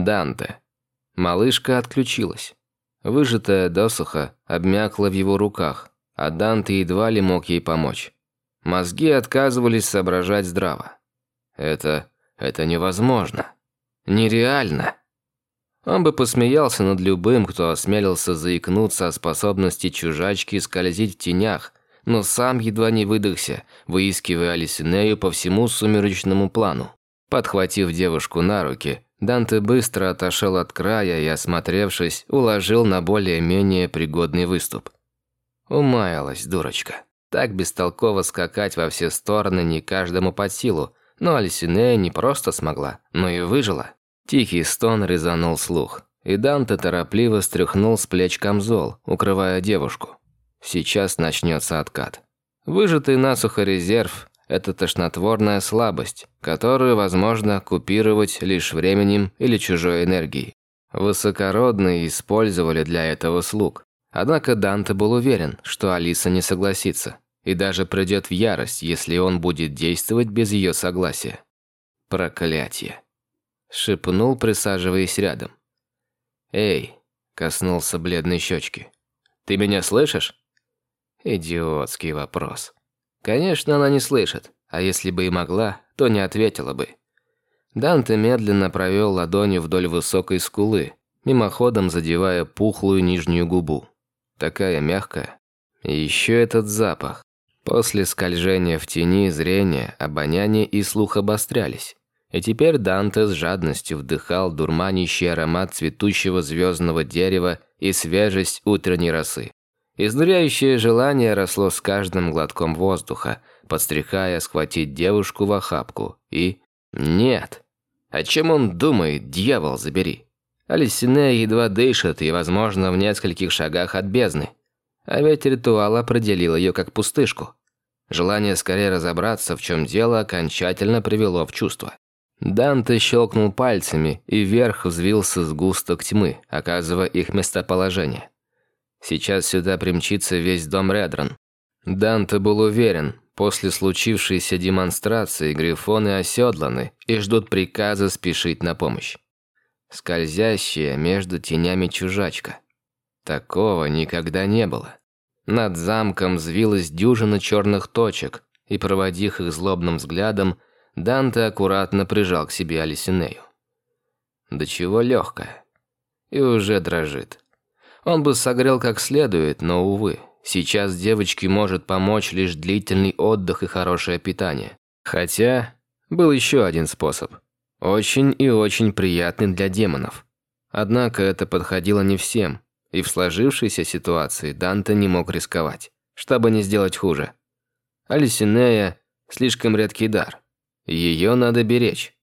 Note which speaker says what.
Speaker 1: Данте. Малышка отключилась. Выжатая досуха обмякла в его руках, а Данте едва ли мог ей помочь. Мозги отказывались соображать здраво. Это... это невозможно. Нереально. Он бы посмеялся над любым, кто осмелился заикнуться о способности чужачки скользить в тенях, но сам едва не выдохся, выискивая Алисинею по всему сумеречному плану. Подхватив девушку на руки, Данте быстро отошел от края и, осмотревшись, уложил на более-менее пригодный выступ. Умаялась дурочка. Так бестолково скакать во все стороны не каждому под силу, но Алисинея не просто смогла, но и выжила. Тихий стон резанул слух, и Данте торопливо стряхнул с плеч камзол, укрывая девушку. Сейчас начнется откат. Выжатый насухо резерв – это тошнотворная слабость, которую возможно купировать лишь временем или чужой энергией. Высокородные использовали для этого слуг. Однако Данте был уверен, что Алиса не согласится, и даже придет в ярость, если он будет действовать без ее согласия. Проклятие. Шепнул, присаживаясь рядом. «Эй!» – коснулся бледной щечки. «Ты меня слышишь?» Идиотский вопрос. Конечно, она не слышит, а если бы и могла, то не ответила бы. Данте медленно провел ладонью вдоль высокой скулы, мимоходом задевая пухлую нижнюю губу. Такая мягкая. И еще этот запах. После скольжения в тени зрение, обоняние и слух обострялись. И теперь Данте с жадностью вдыхал дурманящий аромат цветущего звездного дерева и свежесть утренней росы. Изнуряющее желание росло с каждым глотком воздуха, подстрекая схватить девушку в охапку. И... Нет. О чем он думает, дьявол забери? Алисинея едва дышит и, возможно, в нескольких шагах от бездны. А ведь ритуал определил ее как пустышку. Желание скорее разобраться, в чем дело, окончательно привело в чувство. Данте щелкнул пальцами, и вверх взвился сгусток тьмы, оказывая их местоположение. Сейчас сюда примчится весь дом Редрон. Данте был уверен, после случившейся демонстрации грифоны оседланы и ждут приказа спешить на помощь. Скользящая между тенями чужачка. Такого никогда не было. Над замком взвилась дюжина черных точек, и, проводив их злобным взглядом, Данте аккуратно прижал к себе Алисинею. До чего легкая. И уже дрожит. Он бы согрел как следует, но, увы, сейчас девочке может помочь лишь длительный отдых и хорошее питание. Хотя, был еще один способ. Очень и очень приятный для демонов. Однако это подходило не всем, и в сложившейся ситуации Данте не мог рисковать, чтобы не сделать хуже. Алисинея – слишком редкий дар. Ее надо беречь.